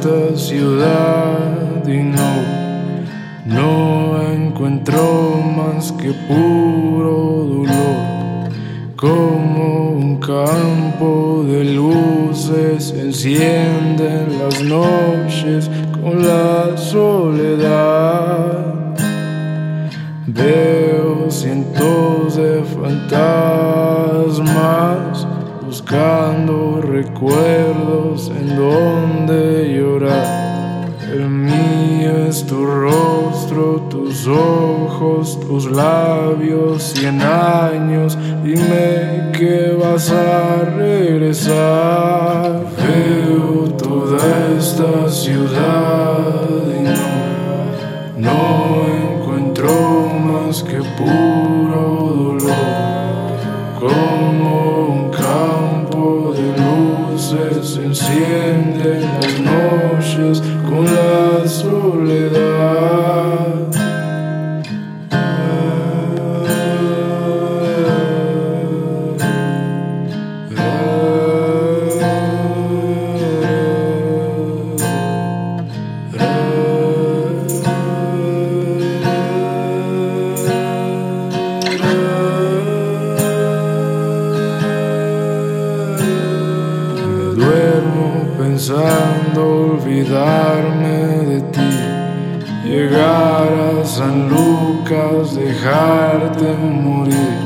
esta ciudad y no, no encuentro más que puro dolor. Como un campo de luces encienden las noches con la soledad. Veo cientos de fantasmas buscando recuerdos en donde llorar. El mío es tu rostro, tus ojos, tus labios, cien años. Dime que vas a regresar. Veo toda esta ciudad y no, no encuentro más que puro se encienden las noches con la soledad. Pensando olvidarme de ti. Llegar a San Lucas, dejarte morir.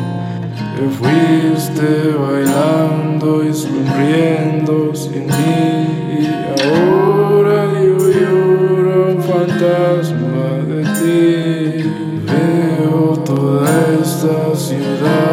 Te fuiste bailando y sonriendo sin mí. Y ahora yo lloro fantasma de ti. Veo toda esta ciudad